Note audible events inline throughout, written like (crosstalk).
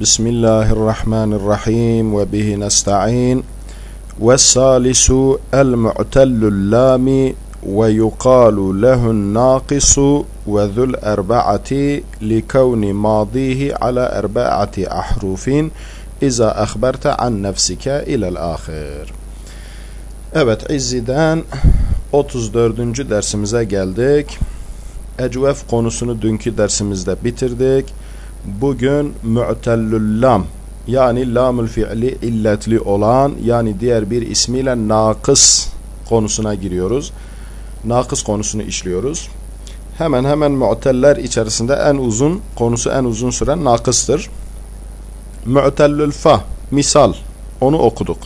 بسم الله الرحمن الرحيم وبه نستعين والثالث المعتل اللام ويقال له الناقص وذو الأربعة لكون ماضيه على أربعة أحرف إذا أخبرت عن نفسك إلى الآخر Evet İzzi'den 34. dersimize geldik. Ecvef konusunu dünkü dersimizde bitirdik. Bugün mu'tellül yani lamül fi'li illetli olan yani diğer bir ismiyle nakıs konusuna giriyoruz. Nakıs konusunu işliyoruz. Hemen hemen mu'teller içerisinde en uzun konusu en uzun süren nakıstır. Mu'tellül fa misal onu okuduk.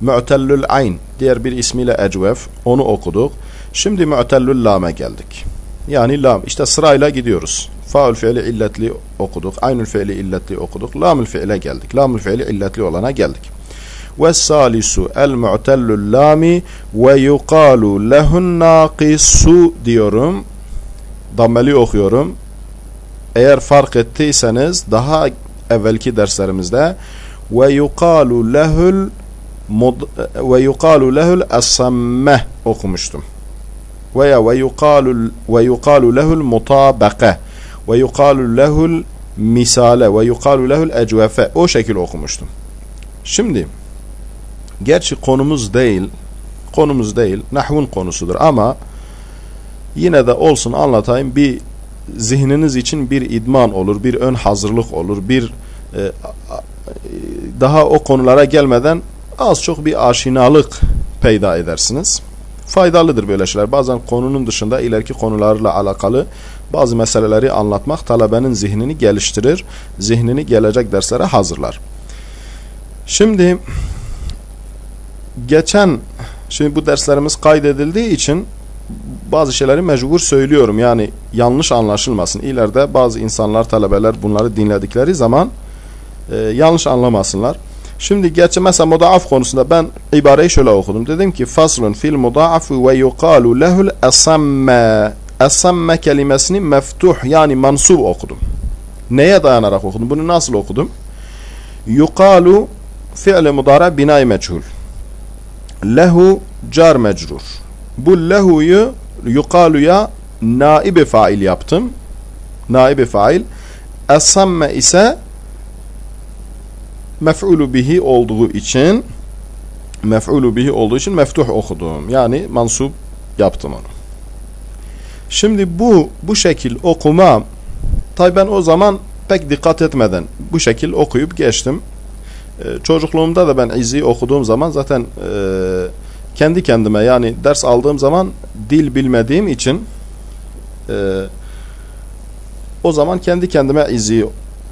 Mu'tellül ayn diğer bir ismiyle ecvef onu okuduk. Şimdi mu'tellül lame geldik. Yani lam işte sırayla gidiyoruz. Faul fiili illetli okuduk. Aynül fiili illetli okuduk. Lamül fiile geldik. Lamül fiili illetli olana geldik. Ve salisu el mu'tellül lami ve yuqalu lehun naqisu diyorum. Dammeli okuyorum. Eğer fark ettiyseniz daha evvelki derslerimizde ve yuqalu lehul ve yuqalu lehul as-sammeh okumuştum. Veya ve yuqalu ve yuqalu lehul mutabaka ve yuqalu lehul misale ve yuqalu lehul ecvefe o şekil okumuştum. Şimdi gerçi konumuz değil konumuz değil nahvun konusudur ama yine de olsun anlatayım bir zihniniz için bir idman olur bir ön hazırlık olur bir e, daha o konulara gelmeden az çok bir aşinalık peyda edersiniz. Faydalıdır böyle şeyler. Bazen konunun dışında ileriki konularla alakalı bazı meseleleri anlatmak talebenin zihnini geliştirir. Zihnini gelecek derslere hazırlar. Şimdi geçen şimdi bu derslerimiz kaydedildiği için bazı şeyleri mecbur söylüyorum. Yani yanlış anlaşılmasın. İleride bazı insanlar, talebeler bunları dinledikleri zaman e, yanlış anlamasınlar. Şimdi gerçi mesela mudaaf konusunda ben ibareyi şöyle okudum. Dedim ki faslun fil mudaafi ve yuqalu lehul asamme. Asamme kelimesini meftuh yani mansub okudum. Neye dayanarak okudum? Bunu nasıl okudum? Yuqalu fi'li mudara binay meçhul. Lehu car mecrur. Bu lehu'yu yuqaluya naibe fail yaptım. Naibe fail. Asamme ise mef'ulu bihi olduğu için mef'ulu bihi olduğu için meftuh okudum. Yani mansub yaptım onu. Şimdi bu bu şekil okuma tabi ben o zaman pek dikkat etmeden bu şekil okuyup geçtim. Ee, çocukluğumda da ben izi okuduğum zaman zaten e, kendi kendime yani ders aldığım zaman dil bilmediğim için e, o zaman kendi kendime izi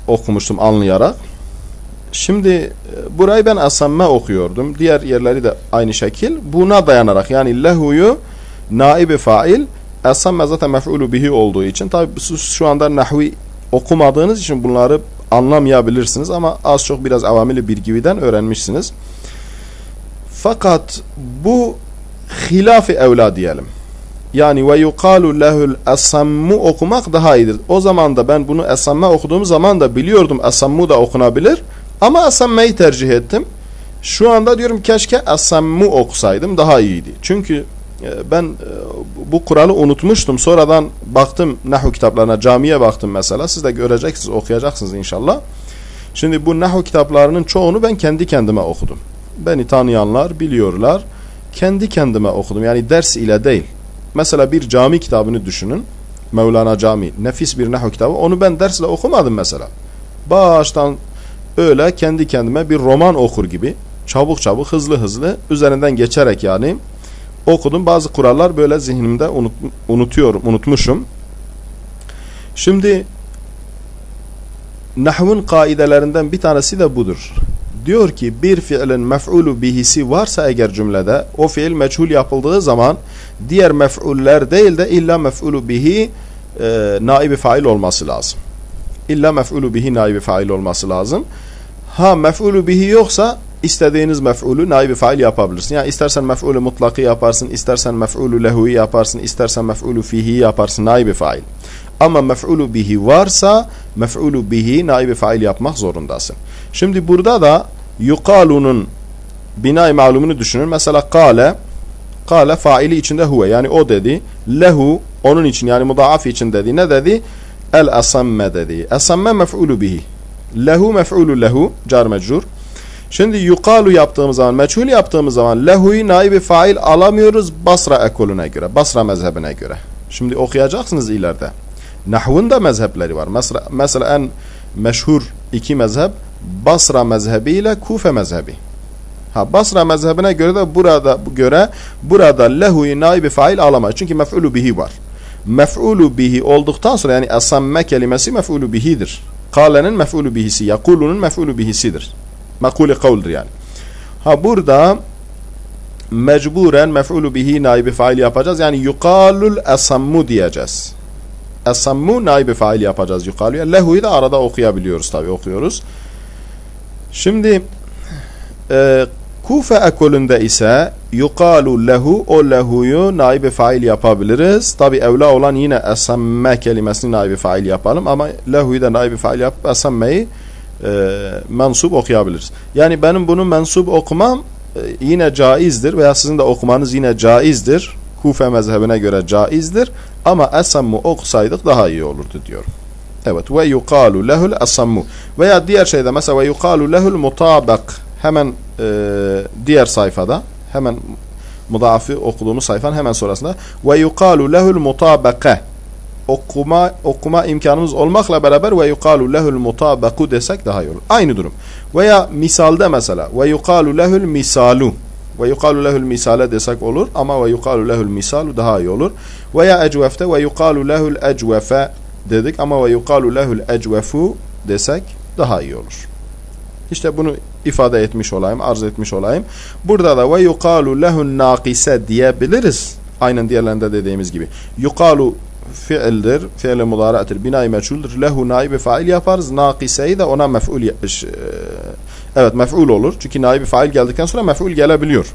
okumuştum anlayarak. Şimdi e, burayı ben asamme okuyordum. Diğer yerleri de aynı şekil. Buna dayanarak yani lehuyu naibi fail asamme zaten mef'ulu bihi olduğu için tabi şu anda nahvi okumadığınız için bunları anlamayabilirsiniz ama az çok biraz avamili bir gibiden öğrenmişsiniz. Fakat bu hilafi evla diyelim. Yani ve yuqalu lehul asammu okumak daha iyidir. O zaman da ben bunu asamme okuduğum zaman da biliyordum asammu da okunabilir. Ama asammeyi tercih ettim. Şu anda diyorum keşke asammu okusaydım daha iyiydi. Çünkü ben e, bu kuralı unutmuştum. Sonradan baktım nahu kitaplarına, camiye baktım mesela. Siz de göreceksiniz, okuyacaksınız inşallah. Şimdi bu nahu kitaplarının çoğunu ben kendi kendime okudum. Beni tanıyanlar biliyorlar. Kendi kendime okudum. Yani ders ile değil. Mesela bir cami kitabını düşünün. Mevlana Cami. Nefis bir nahu kitabı. Onu ben dersle okumadım mesela. Baştan öyle kendi kendime bir roman okur gibi çabuk çabuk hızlı hızlı üzerinden geçerek yani okudum. Bazı kurallar böyle zihnimde unut, unutuyorum, unutmuşum. Şimdi nahvun kaidelerinden bir tanesi de budur. Diyor ki bir fiilin mef'ulu bihisi varsa eğer cümlede o fiil meçhul yapıldığı zaman diğer mef'uller değil de illa mef'ulu bihi e, naibi fail olması lazım. İlla mef'ulu bihi naibi fail olması lazım. Ha mef'ulu bihi yoksa istediğiniz mef'ulü naibi fail yapabilirsin. Yani istersen mef'ulü mutlakı yaparsın, istersen mef'ulü lehu'yu yaparsın, istersen mef'ulü fihi yaparsın naibi fail. Ama mef'ulu bihi varsa mef'ulu bihi naibi fail yapmak zorundasın. Şimdi burada da yukalunun binay malumunu düşünün. Mesela kale kale faili içinde huve yani o dedi. Lehu onun için yani mudaaf için dedi. Ne dedi? El asamme dedi. Asamme mef'ulu bihi. Lehu mef'ulu lehu car mecrur. Şimdi yukalu yaptığımız zaman, meçhul yaptığımız zaman lehu'yu naibi fail alamıyoruz Basra ekolüne göre, Basra mezhebine göre. Şimdi okuyacaksınız ileride. Nahvun da mezhepleri var. Mesela, mesela en meşhur iki mezhep Basra mezhebi ile Kufe mezhebi. Ha Basra mezhebine göre de burada göre burada lehu'yu naibi fail alamaz. Çünkü mef'ulu bihi var. Mef'ulu bihi olduktan sonra yani asamme kelimesi mef'ulu bihidir. Kale'nin mef'ulu bihisi, yakulunun mef'ulu bihisidir. Makule kavldir yani. Ha burada mecburen mef'ulu bihi naibi fail yapacağız. Yani yukalul asammu diyeceğiz. Asammu naibi fail yapacağız yukaluya. Lehu'yu da arada okuyabiliyoruz tabi okuyoruz. Şimdi e, Kufe ekolünde ise yukalu lehu o lehuyu naibi fail yapabiliriz. Tabi evla olan yine esamme kelimesini naibi fail yapalım ama lehuyu da naibi fail yapıp esammeyi e, mensup okuyabiliriz. Yani benim bunu mensup okumam e, yine caizdir veya sizin de okumanız yine caizdir. Kufe mezhebine göre caizdir ama esammu okusaydık daha iyi olurdu diyor. Evet ve yukalu lehul esammu veya diğer şeyde mesela ve yukalu lehul mutabak hemen e, diğer sayfada hemen mudafi okuduğumuz sayfanın hemen sonrasında ve yukalu lehul mutabaka okuma okuma imkanımız olmakla beraber ve yukalu lehul mutabaku desek daha iyi olur. Aynı durum. Veya misalde mesela ve yukalu lehul misalu ve yukalu lehul misale desek olur ama ve yukalu lehul misalu daha iyi olur. Veya ecvefte ve yukalu lehul ecvefe dedik ama ve yukalu lehul ecvefu desek daha iyi olur. İşte bunu ifade etmiş olayım, arz etmiş olayım. Burada da ve yukalu lehun nakise diyebiliriz. Aynen diğerlerinde dediğimiz gibi. Yukalu fiildir, fiil-i mudarattır, binayı meçhuldür. Lehu naibi fail yaparız. Nakiseyi de ona mef'ul e, evet mef'ul olur. Çünkü naibi fail geldikten sonra mef'ul gelebiliyor.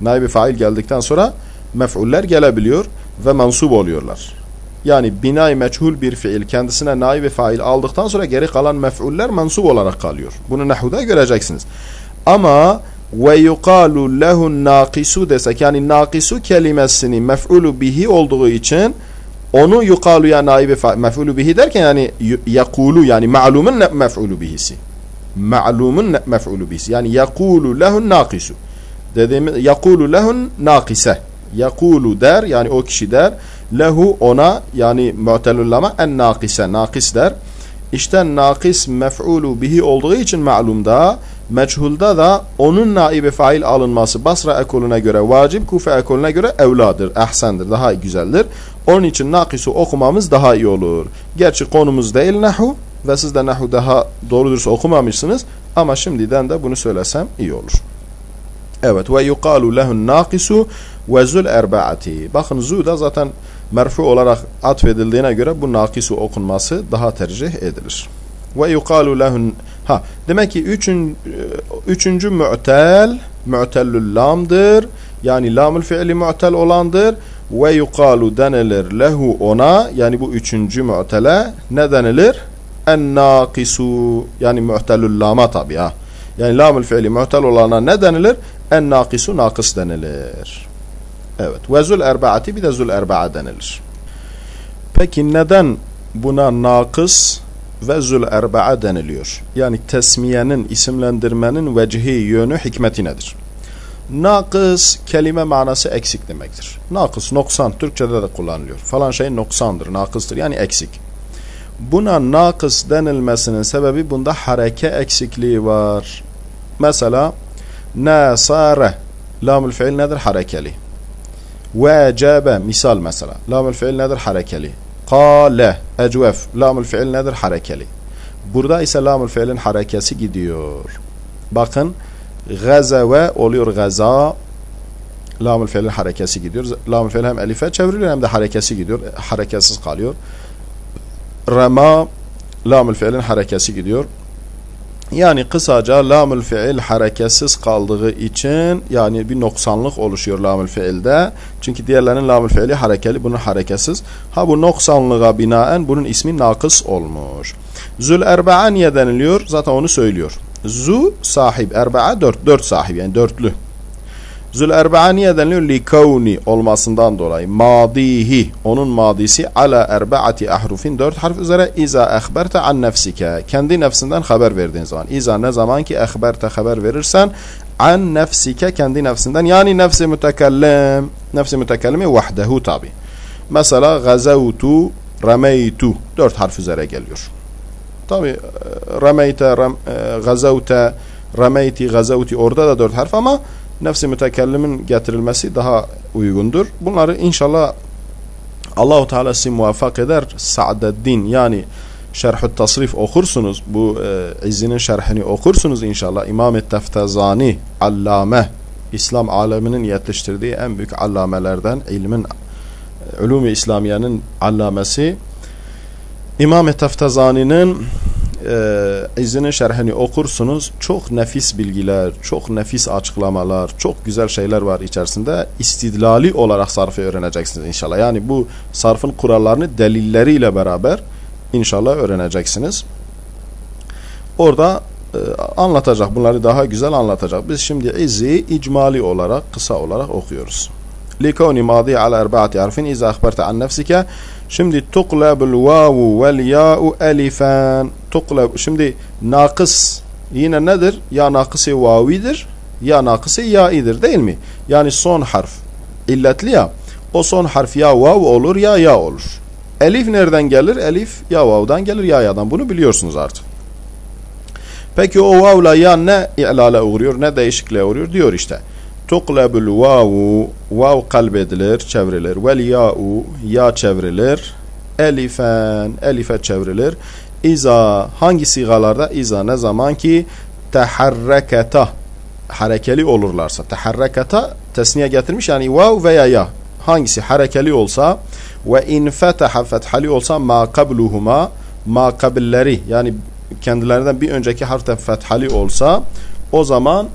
Naibi fail geldikten sonra mef'uller gelebiliyor ve mansub oluyorlar. Yani binay meçhul bir fiil kendisine naibi fail aldıktan sonra geri kalan mef'uller mansub olarak kalıyor. Bunu nehuda göreceksiniz. Ama ve yukalu lehun nakisu desek yani nakisu kelimesini mef'ulu bihi olduğu için onu yukaluya naibi mef'ulu bihi derken yani yakulu yani ma'lumun mef'ulu bihisi. Ma'lumun mef'ulu bihisi. Yani yakulu lehun nakisu. Dediğimiz yakulu lehun nakise. Yakulu der yani o kişi der. Lehu ona yani mu'telullama en nakise. Nakis der. İşte nakis mef'ulu bihi olduğu için ma'lumda meçhulda da onun naibi fail alınması Basra ekolüne göre vacip, Kufe ekolüne göre evladır, ehsendir, daha güzeldir. Onun için nakisu okumamız daha iyi olur. Gerçi konumuz değil nahu ve siz de nahu daha doğru dürüst okumamışsınız ama şimdiden de bunu söylesem iyi olur. Evet ve yuqalu lehun nakisu ve zul erbaati. Bakın zu da zaten merfu olarak atfedildiğine göre bu nakisu okunması daha tercih edilir. Ve yuqalu lehun ha demek ki üçün, üçüncü mu'tel mu'tellül lamdır. Yani lamül fiili mu'tel olandır ve yuqalu denilir lehu ona yani bu üçüncü mu'tele ne denilir? En nakisu yani mu'telül lama tabi ha. Yani lamül fiili mu'tel olana ne denilir? En nakisu nakıs denilir. Evet. Ve zul erbaati bir de zul erba'a denilir. Peki neden buna nakıs ve zul erba'a deniliyor? Yani tesmiyenin, isimlendirmenin vecihi yönü hikmeti nedir? Nakıs kelime manası eksik demektir. Nakıs, noksan Türkçe'de de kullanılıyor. Falan şey noksandır, nakıstır yani eksik. Buna nakıs denilmesinin sebebi bunda hareke eksikliği var. Mesela nasare lamül fiil nedir? Harekeli. Vecebe misal mesela. Lamül fiil nedir? Harekeli. Kale ecvef lamül fiil nedir? Harekeli. Burada ise lamül fiilin harekesi gidiyor. Bakın Gazeve oluyor gaza. Lamül fiilin harekesi gidiyor. Lamül fiil hem elife çevriliyor hem de harekesi gidiyor. Hareketsiz kalıyor. Rema lamül fiilin harekesi gidiyor. Yani kısaca lamül fiil hareketsiz kaldığı için yani bir noksanlık oluşuyor lamül fiilde. Çünkü diğerlerinin lamül fiili harekeli bunun hareketsiz. Ha bu noksanlığa binaen bunun ismi nakıs olmuş. Zül erba'a niye deniliyor? Zaten onu söylüyor. Zu sahib, erba'a dört, dört sahib yani dörtlü. Zül erba'a niye deniliyor? Li kavni olmasından dolayı. Madihi, onun madisi ala erbaati ahrufin dört harf üzere iza ehberte an nefsike. Kendi nefsinden haber verdiğin zaman. İza ne zaman ki ehberte haber verirsen an nefsike kendi nefsinden yani nefsi mütekellim. Nefsi mütekellimi vahdehu tabi. Mesela gazavtu, rameytu dört harf üzere geliyor. Tabi e, rameyte, ram, e, gazavte, rameyti, gazavti orada da dört harf ama nefsi mütekellimin getirilmesi daha uygundur. Bunları inşallah Allahu Teala sizi muvaffak eder. Sa'deddin yani Şerhü Tasrif okursunuz. Bu e, İzzi'nin şerhini okursunuz inşallah. İmam-ı Teftezani allame İslam aleminin yetiştirdiği en büyük allamelerden ilmin ulûm-i İslamiye'nin allamesi İmam-ı Teftezani'nin e, İzzi'nin şerhini okursunuz. Çok nefis bilgiler, çok nefis açıklamalar, çok güzel şeyler var içerisinde. İstidlali olarak sarfı öğreneceksiniz inşallah. Yani bu sarfın kurallarını delilleriyle beraber inşallah öğreneceksiniz. Orada e, anlatacak, bunları daha güzel anlatacak. Biz şimdi İzzi icmali olarak, kısa olarak okuyoruz. لكون ماضي على أربعة حرف إذا أخبرت عن نفسك Şimdi tuqlabul vavu vel ya'u elifan. Tuqlab şimdi nakıs yine nedir? Ya nakısı vavidir ya nakısı ya'idir değil mi? Yani son harf illetli ya. O son harf ya vav olur ya ya olur. Elif nereden gelir? Elif ya vav'dan gelir ya ya'dan. Bunu biliyorsunuz artık. Peki o vav'la ya ne i'lale uğruyor ne değişikliğe uğruyor diyor işte. Tuqlabul vavu vav kalbedilir, çevrilir. Vel ya'u ya çevrilir. Elifen elife çevrilir. İza hangi sigalarda? İza ne zaman ki teharreketa harekeli olurlarsa. Teharreketa tesniye getirmiş yani vav veya ya. Hangisi harekeli olsa ve in fetaha fethali olsa ma kabluhuma ma kabilleri yani kendilerinden bir önceki harften fethali olsa o zaman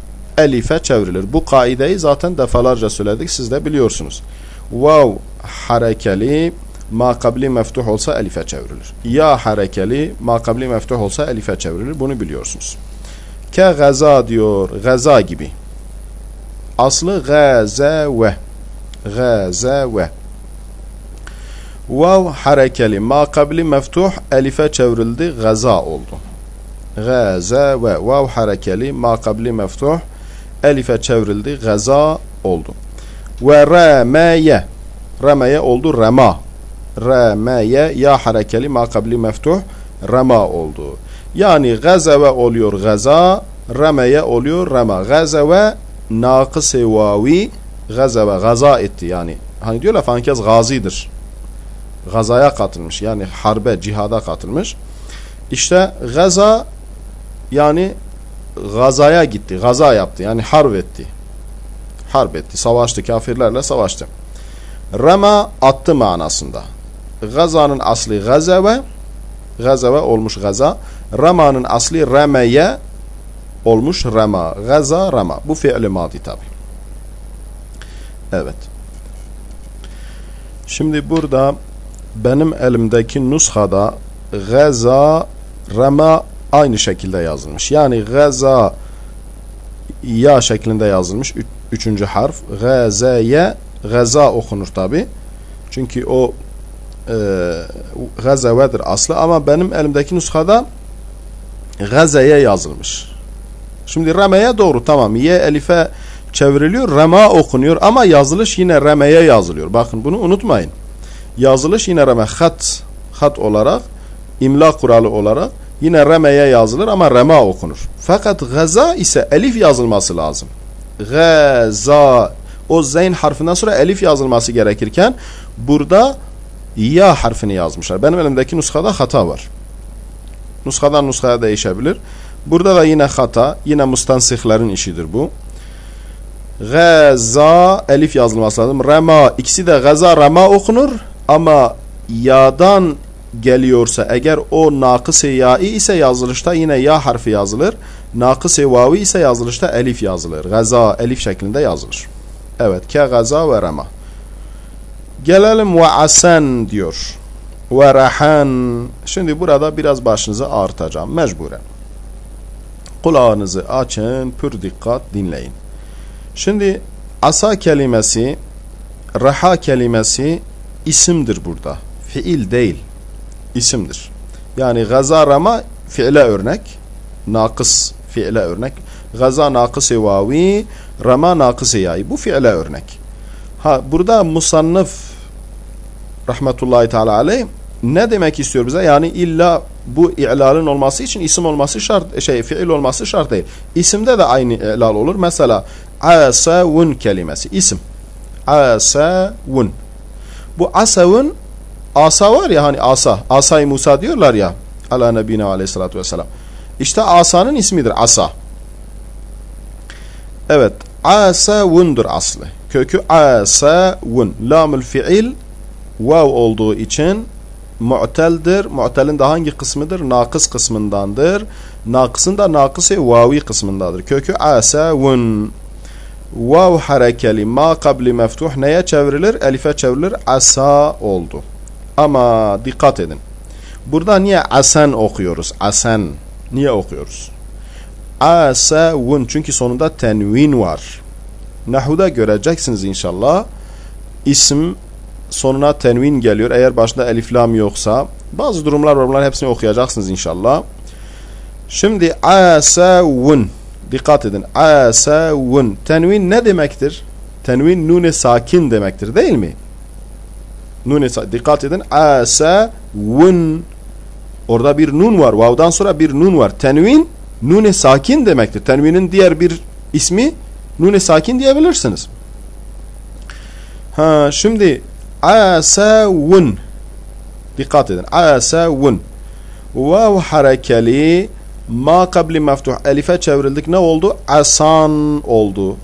elife çevrilir. Bu kaideyi zaten defalarca söyledik. Siz de biliyorsunuz. Vav harekeli ma kabli meftuh olsa elife çevrilir. Ya harekeli ma kabli meftuh olsa elife çevrilir. Bunu biliyorsunuz. Ke gaza diyor. Gaza gibi. Aslı gazeve. Gazeve. Vav harekeli ma kabli meftuh elife çevrildi. Gaza oldu. Gaza ve vav harekeli ma kabli meftuh elife çevrildi. Gaza oldu. Ve remeye remeye oldu rema. Remeye ya harekeli ma kabli meftuh rema oldu. Yani gazeve oluyor gaza, remeye oluyor rema. Gazeve nakıs-ı vavi gazeve gaza etti yani. Hani diyorlar falan kez gazidir. Gazaya katılmış yani harbe, cihada katılmış. İşte gaza yani gazaya gitti. Gaza yaptı. Yani harp etti. Harp etti. Savaştı. Kafirlerle savaştı. Rema attı manasında. Gazanın aslı gazeve gazeve olmuş gaza. Rama'nın aslı remeye olmuş rema. Gaza rema. Bu fiili madi tabi. Evet. Şimdi burada benim elimdeki nushada gaza rema aynı şekilde yazılmış. Yani gaza ya şeklinde yazılmış. Üç, üçüncü harf. Gazeye gaza okunur tabi. Çünkü o e, gazevedir aslı ama benim elimdeki nuskada gazeye yazılmış. Şimdi remeye doğru tamam. Ye elife çevriliyor. Rema okunuyor ama yazılış yine remeye yazılıyor. Bakın bunu unutmayın. Yazılış yine reme hat hat olarak imla kuralı olarak Yine remeye yazılır ama rema okunur. Fakat gaza ise elif yazılması lazım. Gaza o zeyn harfinden sonra elif yazılması gerekirken burada ya harfini yazmışlar. Benim elimdeki nuskada hata var. Nuskadan nuskaya değişebilir. Burada da yine hata, yine mustansihlerin işidir bu. Gaza elif yazılması lazım. Rema ikisi de gaza rema okunur ama ya'dan geliyorsa eğer o nakıs-ı ya'i ise yazılışta yine ya harfi yazılır. Nakıs-ı vavi ise yazılışta elif yazılır. Gaza elif şeklinde yazılır. Evet. Ke gaza ve rema. Gelelim ve asen diyor. Ve rahan. Şimdi burada biraz başınızı ağrıtacağım. Mecburen. Kulağınızı açın. Pür dikkat dinleyin. Şimdi asa kelimesi raha kelimesi isimdir burada. Fiil değil. İsimdir. Yani gaza rama fiile örnek. Nakıs fiile örnek. Gaza nakıs-ı vavi, rama nakıs-ı yai. Bu fiile örnek. Ha burada musannıf rahmetullahi teala aleyh ne demek istiyor bize? Yani illa bu i'lalın olması için isim olması şart, şey fiil olması şart değil. İsimde de aynı i'lal olur. Mesela asavun kelimesi isim. Asavun. Bu asavun asa var ya hani asa. Asay Musa diyorlar ya. Ala nebine aleyhissalatü vesselam. İşte asanın ismidir asa. Evet. Asavundur aslı. Kökü asavun. Lamül fiil vav olduğu için mu'teldir. Mu'telin de hangi kısmıdır? Nakıs kısmındandır. Nakısın da nakısı vavi kısmındadır. Kökü asavun. Vav harekeli ma kabli meftuh neye çevrilir? Elife çevrilir. Asa oldu. Ama dikkat edin. Burada niye asen okuyoruz? Asen. Niye okuyoruz? Asavun. Çünkü sonunda tenvin var. Nahuda göreceksiniz inşallah. İsim sonuna tenvin geliyor. Eğer başında elif lam yoksa bazı durumlar var. Bunların hepsini okuyacaksınız inşallah. Şimdi asavun. Dikkat edin. Asavun. Tenvin ne demektir? Tenvin nune sakin demektir değil mi? Nune. Dikkat edin. Asavun. Orada bir nun var. Vav'dan sonra bir nun var. Tenvin nune sakin demektir. Tenvinin diğer bir ismi nune sakin diyebilirsiniz. Ha şimdi asavun. Dikkat edin. Asavun. Vav harekeli ma kabli meftuh elife çevrildik ne oldu? Asan oldu.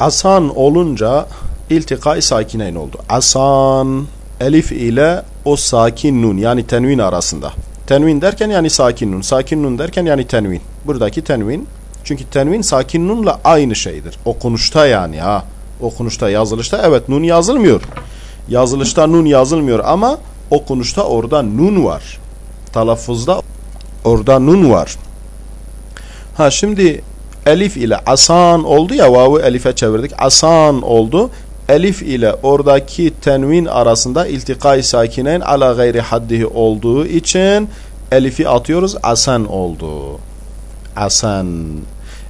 Asan olunca iltikai sakineyn oldu. Asan elif ile o sakin nun yani tenvin arasında. Tenvin derken yani sakin nun. Sakin nun derken yani tenvin. Buradaki tenvin. Çünkü tenvin sakin nunla aynı şeydir. Okunuşta yani ha. Okunuşta yazılışta evet nun yazılmıyor. Yazılışta nun yazılmıyor ama okunuşta orada nun var. Talaffuzda orada nun var. Ha şimdi elif ile asan oldu ya vavu elife çevirdik. Asan oldu. Elif ile oradaki tenvin arasında iltikai sakinen ala gayri haddihi olduğu için elifi atıyoruz. Asan oldu. Asan.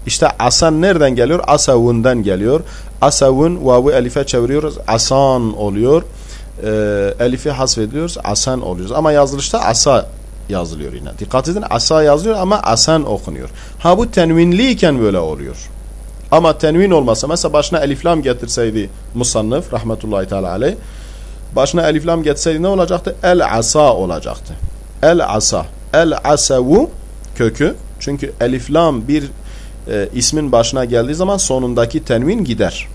İşte asan nereden geliyor? Asavundan geliyor. Asavun vavu elife çeviriyoruz. Asan oluyor. Ee, elifi hasfediyoruz. Asan oluyoruz. Ama yazılışta asa yazılıyor yine. Dikkat edin asa yazılıyor ama asan okunuyor. Ha bu tenvinliyken böyle oluyor. Ama tenvin olmasa mesela başına eliflam getirseydi musannıf rahmetullahi teala aleyh başına eliflam getirseydi ne olacaktı? El asa olacaktı. El asa. El asavu kökü çünkü eliflam bir e, ismin başına geldiği zaman sonundaki tenvin gider.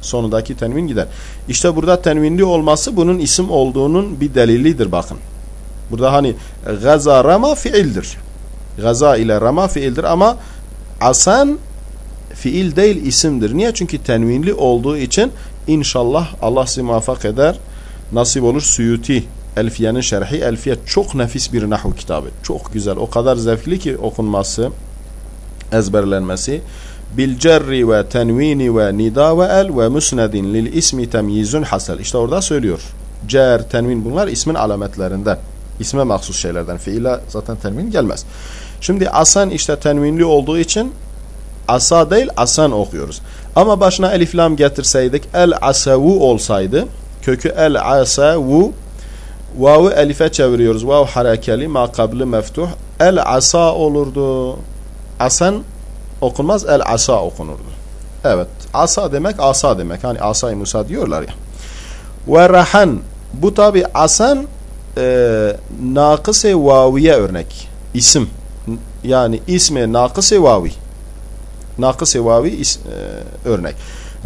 Sonundaki tenvin gider. İşte burada tenvinli olması bunun isim olduğunun bir delilidir bakın. Burada hani gaza rama fiildir. Gaza ile rama fiildir ama asan fiil değil isimdir. Niye? Çünkü tenvinli olduğu için inşallah Allah sizi muvaffak eder. Nasip olur Suyuti Elfiye'nin şerhi. Elfiye çok nefis bir nahu kitabı. Çok güzel. O kadar zevkli ki okunması, ezberlenmesi. Bil cerri ve tenvini ve nida ve el ve musnedin lil ismi temyizun hasel. İşte orada söylüyor. Cer, tenvin bunlar ismin alametlerinden. İsme mahsus şeylerden. Fiile zaten tenvin gelmez. Şimdi asan işte tenvinli olduğu için asa değil asan okuyoruz. Ama başına elif lam getirseydik el asavu olsaydı kökü el asavu vavu elife çeviriyoruz. Vav harekeli ma kabli meftuh el asa olurdu. Asan okunmaz el asa okunurdu. Evet. Asa demek asa demek. Hani asay Musa diyorlar ya. Ve rahan bu tabi asan e, nakıs-ı vaviye örnek. İsim. Yani ismi nakıs-ı vavi. Nakıs-ı vavi is, e, örnek.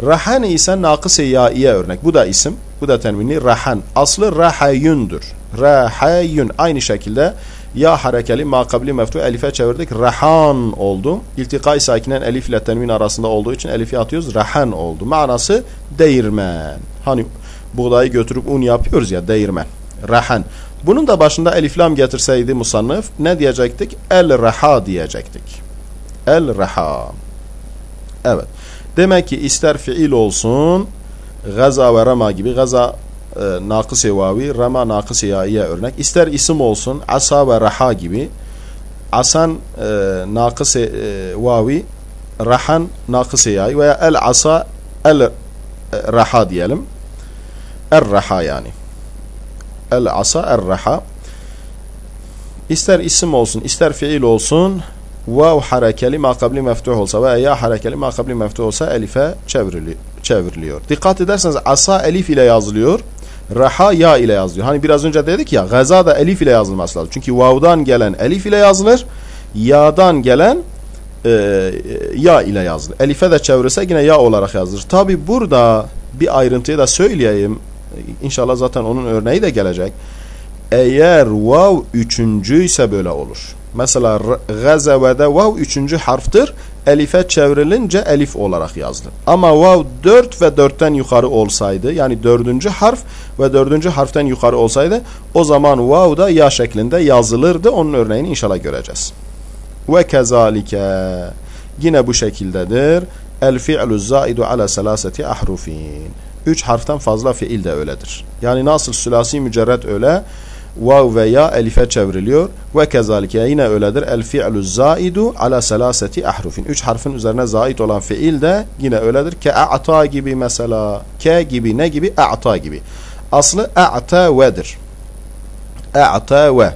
Rahan ise nakıs-ı yaiye örnek. Bu da isim. Bu da tenvini rahan. Aslı rahayundur. Rahayyun. Aynı şekilde ya harekeli makabli meftu elife çevirdik. Rahan oldu. İltikai sakinen elif ile tenvin arasında olduğu için elifi atıyoruz. Rahan oldu. Manası değirmen. Hani buğdayı götürüp un yapıyoruz ya değirmen. Rahan. Bunun da başında eliflam getirseydi musannıf ne diyecektik? El-raha diyecektik. El-raha. Evet. Demek ki ister fiil olsun gaza ve rama gibi gaza e, nakıs-ı vavi, rama nakıs-ı yaiye örnek. İster isim olsun asa ve raha gibi asan e, nakıs-ı e, vavi rahan nakıs-ı yai veya el asa el e, raha diyelim. Er raha yani. El asa er raha. İster isim olsun, ister fiil olsun vav harekeli makabli meftuh olsa veya ya harekeli makabli meftuh olsa elife çevrili, çevriliyor. Dikkat ederseniz asa elif ile yazılıyor. Raha ya ile yazılıyor. Hani biraz önce dedik ya gaza da elif ile yazılması lazım. Çünkü vav'dan gelen elif ile yazılır. Ya'dan gelen e, ya ile yazılır. Elife de çevirirse yine ya olarak yazılır. Tabi burada bir ayrıntıyı da söyleyeyim. İnşallah zaten onun örneği de gelecek. Eğer vav üçüncü ise böyle olur. Mesela gazevede vav üçüncü harftır. Elife çevrilince elif olarak yazılır. Ama vav dört ve dörtten yukarı olsaydı yani dördüncü harf ve dördüncü harften yukarı olsaydı o zaman vav da ya şeklinde yazılırdı. Onun örneğini inşallah göreceğiz. Ve kezalike yine bu şekildedir. El fi'lu zaidu ala selaseti ahrufin. Üç harften fazla fiil de öyledir. Yani nasıl sülasi mücerret öyle vav ve ya elife çevriliyor. Ve kezalike yine öyledir. El fi'lu zaidu ala selaseti ahrufin. Üç harfin üzerine zait olan fiil de yine öyledir. Ke a'ta gibi mesela. Ke gibi ne gibi? A'ta gibi. Aslı a'ta ve'dir. A'ta ve.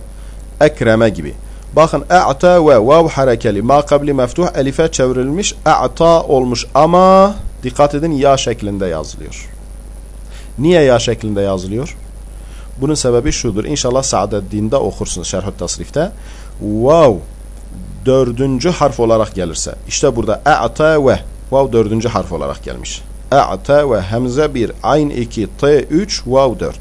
Ekreme gibi. Bakın a'ta ve vav harekeli ma kabli meftuh elife çevrilmiş a'ta olmuş ama dikkat edin ya şeklinde yazılıyor. Niye ya şeklinde yazılıyor? Bunun sebebi şudur. İnşallah Sa'deddin'de okursunuz şerh tasrifte. Vav dördüncü harf olarak gelirse. İşte burada e'ta ve vav dördüncü harf olarak gelmiş. E'ta ve hemze 1, ayn 2, t 3, vav 4.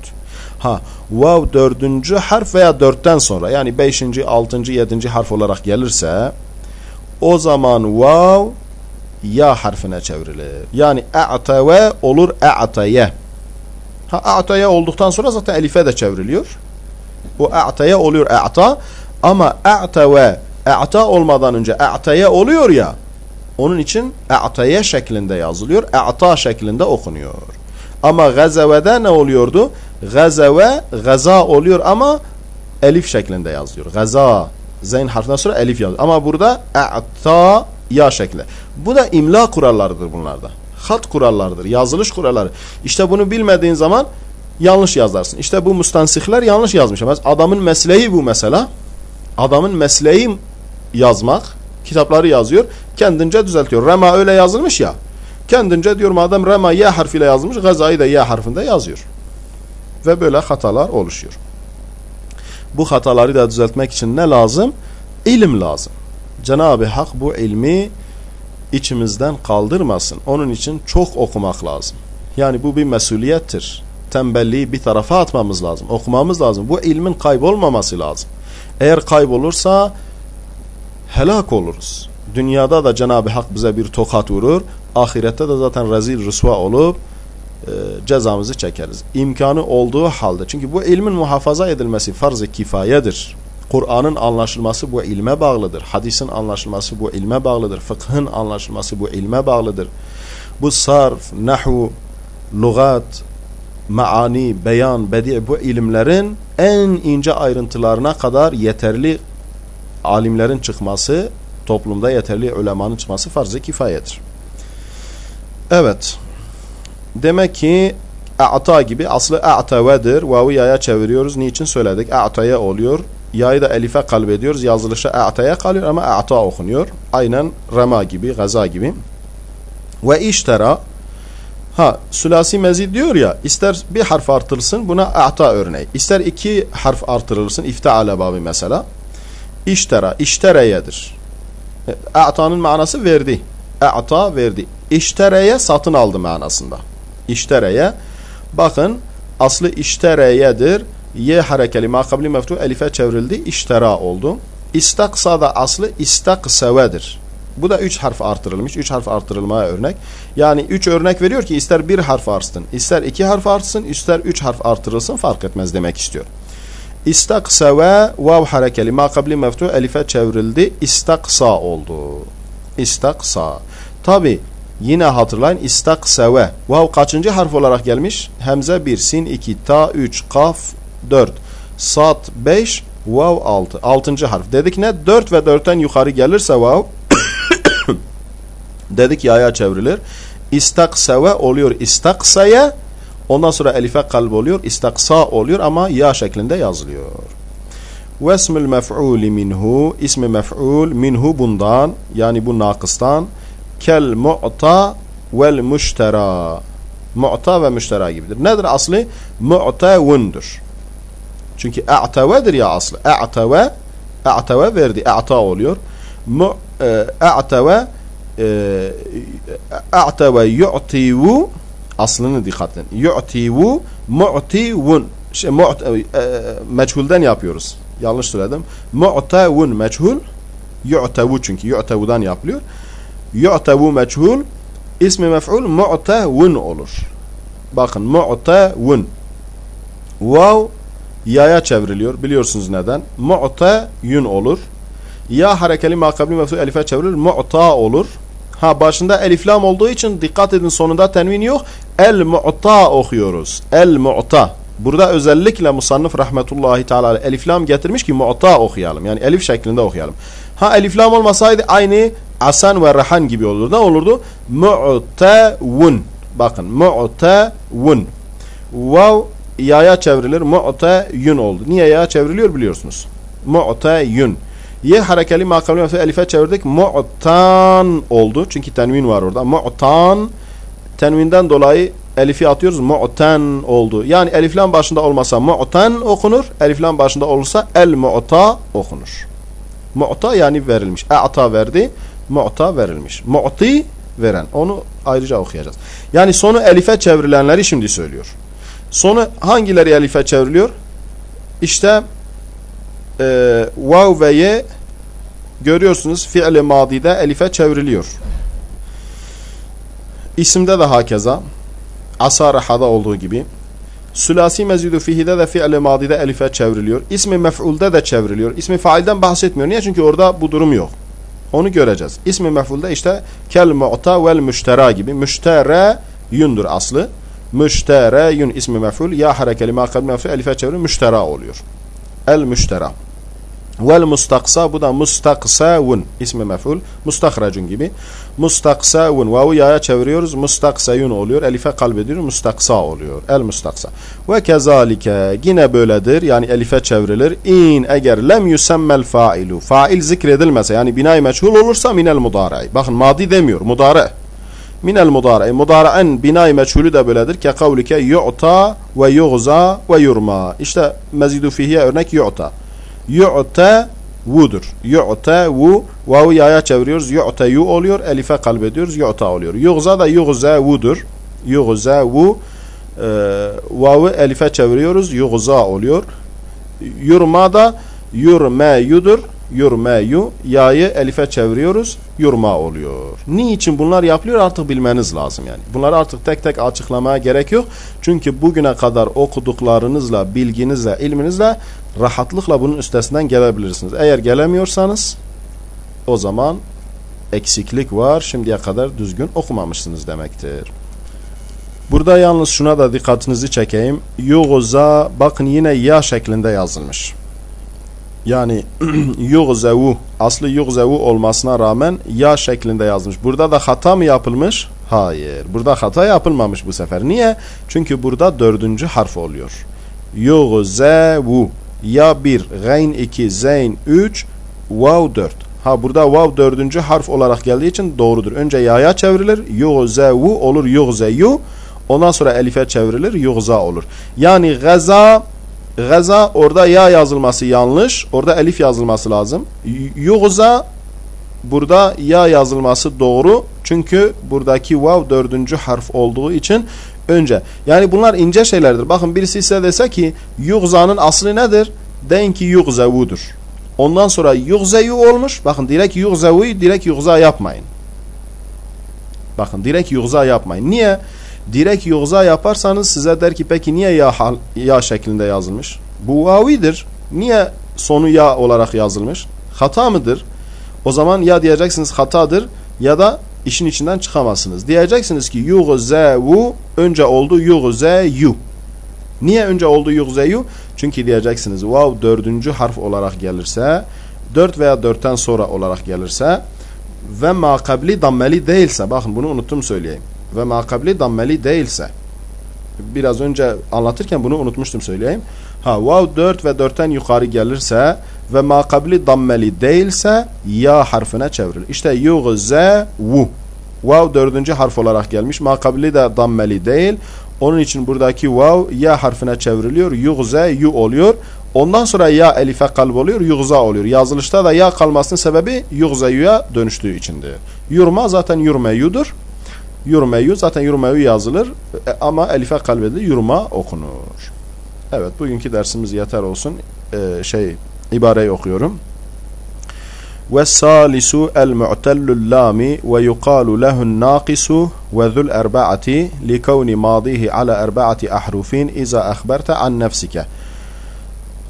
Ha, vav dördüncü harf veya dörtten sonra yani beşinci, altıncı, yedinci harf olarak gelirse o zaman vav ya harfine çevrilir. Yani e'ta ve olur e'taye. Ha a'taya olduktan sonra zaten elife de çevriliyor. Bu a'taya oluyor a'ta ama a'ta ve a'ta olmadan önce a'taya oluyor ya onun için a'taya şeklinde yazılıyor. A'ta şeklinde okunuyor. Ama gazevede ne oluyordu? Gazeve gaza oluyor ama elif şeklinde yazılıyor. Gaza zeyn harfinden sonra elif yazıyor. Ama burada a'ta ya şekli. Bu da imla kurallarıdır bunlarda hat kurallarıdır, yazılış kuralları. İşte bunu bilmediğin zaman yanlış yazarsın. İşte bu mustansihler yanlış yazmış. Adamın mesleği bu mesela. Adamın mesleği yazmak. Kitapları yazıyor. Kendince düzeltiyor. Rema öyle yazılmış ya. Kendince diyor madem Rema Y harfiyle yazılmış. Gazayı da Y harfinde yazıyor. Ve böyle hatalar oluşuyor. Bu hataları da düzeltmek için ne lazım? İlim lazım. Cenab-ı Hak bu ilmi içimizden kaldırmasın. Onun için çok okumak lazım. Yani bu bir mesuliyettir. Tembelliği bir tarafa atmamız lazım. Okumamız lazım. Bu ilmin kaybolmaması lazım. Eğer kaybolursa helak oluruz. Dünyada da Cenab-ı Hak bize bir tokat vurur. Ahirette de zaten rezil rüsva olup e, cezamızı çekeriz. İmkanı olduğu halde. Çünkü bu ilmin muhafaza edilmesi farz-ı kifayedir. Kur'an'ın anlaşılması bu ilme bağlıdır. Hadisin anlaşılması bu ilme bağlıdır. Fıkhın anlaşılması bu ilme bağlıdır. Bu sarf, nahu, lugat, maani, beyan, bedi bu ilimlerin en ince ayrıntılarına kadar yeterli alimlerin çıkması, toplumda yeterli ulemanın çıkması farz-ı kifayedir. Evet. Demek ki a'ta gibi aslı a'tevedir. Vavu yaya çeviriyoruz. Niçin söyledik? A'taya oluyor. Ya'yı da elife kalbediyoruz. Yazılışı a'taya kalıyor ama a'ta okunuyor. Aynen rema gibi, gaza gibi. Ve iştera ha sülasi mezid diyor ya ister bir harf artırılsın buna a'ta örneği. İster iki harf artırılsın ifteale babı mesela. İştera, iştereyedir. E, a'tanın manası verdi. A'ta verdi. İştereye satın aldı manasında. İştereye bakın aslı iştereyedir Y harekeli makabli meftu elife çevrildi. İştera oldu. İstaksa da aslı istaksevedir. Bu da üç harf artırılmış. Üç harf artırılmaya örnek. Yani üç örnek veriyor ki ister bir harf artsın, ister iki harf artsın, ister üç harf artırılsın fark etmez demek istiyor. İstakseve vav harekeli makabli meftu elife çevrildi. İstaksa oldu. İstaksa. Tabi yine hatırlayın istakseve. Vav kaçıncı harf olarak gelmiş? Hemze 1, sin 2, ta 3, kaf 4, sat 5, vav 6. Altıncı harf. Dedik ne? 4 ve 4'ten yukarı gelirse vav (coughs) dedik yaya çevrilir. İstakseve oluyor istaksaya ondan sonra elife kalb oluyor istaksa oluyor ama ya şeklinde yazılıyor. Vesmül mef'ul minhu ismi mef'ul minhu bundan yani bu nakıstan kel mu'ta vel müştera mu'ta ve müştera gibidir. Nedir aslı? Mu'tevundur. Çünkü a'tevedir ya aslı. A'teve a'teve verdi. A'ta oluyor. Mu e, a'teve e, a'teve yu'tivu aslını dikkat edin. Yu'tivu mu'tivun şey, mu't, e, meçhulden yapıyoruz. Yanlış söyledim. Mu'tevun meçhul yu'tevu çünkü yu'tevudan yapılıyor. Yu'tevu meçhul ismi mef'ul mu'tevun olur. Bakın mu'tevun vav yaya çevriliyor. Biliyorsunuz neden? Mu'teyun olur. Ya harekeli makabli mef'ul elife çevrilir. Mu'ta olur. Ha başında eliflam olduğu için dikkat edin sonunda tenvin yok. El mu'ta okuyoruz. El mu'ta. Burada özellikle musannıf rahmetullahi teala eliflam getirmiş ki mu'ta okuyalım. Yani elif şeklinde okuyalım. Ha eliflam olmasaydı aynı asan ve rahan gibi olurdu. Ne olurdu? Mu'tevun. Bakın mu'tevun. Vav yaya çevrilir. Mu'teyun oldu. Niye yaya çevriliyor biliyorsunuz. Mu'teyun. Y harekeli makamlı mesela elife çevirdik. Mu'tan oldu. Çünkü tenvin var orada. Mu'tan. Tenvinden dolayı elifi atıyoruz. Mu'ten oldu. Yani eliflan başında olmasa mu'ten okunur. Eliflan başında olursa el mu'ta okunur. Mu'ta yani verilmiş. E'ta verdi. Mu'ta verilmiş. Mu'ti veren. Onu ayrıca okuyacağız. Yani sonu elife çevrilenleri şimdi söylüyor. Sonu hangileri elife çevriliyor? İşte e, vav ve ye görüyorsunuz fiili madide elife çevriliyor. İsimde de hakeza asarahada olduğu gibi sülasi mezidu fihide de fiili madide elife çevriliyor. İsmi mef'ulde de çevriliyor. İsmi failden bahsetmiyor. Niye? Çünkü orada bu durum yok. Onu göreceğiz. İsmi mef'ulde işte kel mu'ta vel müştera gibi. Müştere yundur aslı müştereyun ismi mef'ul ya harekeli makad mef'ul elife çevirin müştera oluyor. El müştera. Vel mustaksa bu da mustaksavun ismi mef'ul. Mustahracun gibi. Mustaksavun vavu yaya çeviriyoruz. Mustaksayun oluyor. Elife kalbediyor. Mustaksa oluyor. El mustaksa. Ve kezalike yine böyledir. Yani elife çevrilir. İn eğer lem yusemmel failu. Fail zikredilmese yani binay meçhul olursa minel mudari. Bakın madi demiyor. Mudare minel mudare. Mudare'en binay meçhulü de böyledir. Ke kavlike yu'ta ve yuğza ve yurma. İşte mezidu fihiye örnek yu'ta. Yu'ta vudur. Yu'ta vu. Vavu yaya çeviriyoruz. Yu'ta yu oluyor. Elife kalbediyoruz. Yu'ta oluyor. Yuğza da yuğza vudur. Yuğza vu. E, vavu elife çeviriyoruz. Yuğza oluyor. Yurma da yurme yudur yurmeyu ya'yı elife çeviriyoruz yurma oluyor. Niçin bunlar yapılıyor artık bilmeniz lazım yani. Bunları artık tek tek açıklamaya gerek yok. Çünkü bugüne kadar okuduklarınızla, bilginizle, ilminizle rahatlıkla bunun üstesinden gelebilirsiniz. Eğer gelemiyorsanız o zaman eksiklik var. Şimdiye kadar düzgün okumamışsınız demektir. Burada yalnız şuna da dikkatinizi çekeyim. Yuğza bakın yine ya şeklinde yazılmış yani (clears throat) yuğzevu aslı yuğzevu olmasına rağmen ya şeklinde yazmış. Burada da hata mı yapılmış? Hayır. Burada hata yapılmamış bu sefer. Niye? Çünkü burada dördüncü harf oluyor. Yuğzevu ya bir, gayn iki, zeyn üç, vav dört. Ha burada vav dördüncü harf olarak geldiği için doğrudur. Önce yaya çevrilir. Yuğzevu olur yuğzeyu. Ondan sonra elife çevrilir. Yuğza olur. Yani gaza Gaza orada ya yazılması yanlış. Orada elif yazılması lazım. Yuğza burada ya yazılması doğru. Çünkü buradaki vav dördüncü harf olduğu için önce. Yani bunlar ince şeylerdir. Bakın birisi ise dese ki yugzanın aslı nedir? Deyin ki yugzevudur. Ondan sonra yugzeyu olmuş. Bakın direkt yugzevuyu direkt yugza yapmayın. Bakın direkt yugza yapmayın. Niye? Direkt yugza yaparsanız size der ki peki niye ya, ya şeklinde yazılmış? Bu vavidir. Niye sonu ya olarak yazılmış? Hata mıdır? O zaman ya diyeceksiniz hatadır ya da işin içinden çıkamazsınız. Diyeceksiniz ki yugzevu önce oldu yugzeyu. Niye önce oldu yugzeyu? Çünkü diyeceksiniz vav dördüncü harf olarak gelirse dört veya dörtten sonra olarak gelirse ve makabli dammeli değilse bakın bunu unuttum söyleyeyim. Ve makabli dammeli değilse biraz önce anlatırken bunu unutmuştum söyleyeyim. Ha vav 4 ve 4'ten yukarı gelirse ve makabli dammeli değilse ya harfine çevrilir. İşte yugzevu. Vav dördüncü harf olarak gelmiş. Makabli de dammeli değil. Onun için buradaki vav ya harfine çevriliyor. Yugze yu oluyor. Ondan sonra ya elife kalb oluyor. Yugza oluyor. Yazılışta da ya kalmasının sebebi yugzeyuya dönüştüğü içindir. Yurma zaten yurmeyudur. Yurmeyu zaten yurmeyu yazılır. E, ama elife kalbede yurma okunur. Evet bugünkü dersimiz yeter olsun. Ee, şey ibareyi okuyorum. والثالث المعتل اللام ويقال له الناقص وذو الأربعة لكون ماضيه على أربعة أحرف إذا أخبرت عن نفسك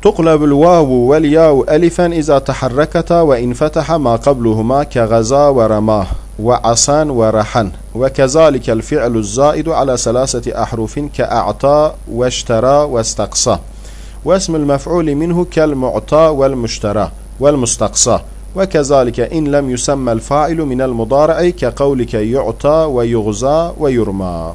تقلب الواو والياء ألفا إذا تحركتا وإن فتح ما قبلهما كغزا ورماه وعصان ورحن. وكذلك الفعل الزائد على ثلاثة أحرف كأعطى واشترى واستقصى. واسم المفعول منه كالمعطى والمشترى والمستقصى. وكذلك إن لم يسمى الفاعل من المضارع كقولك يعطى ويغزى ويرمى.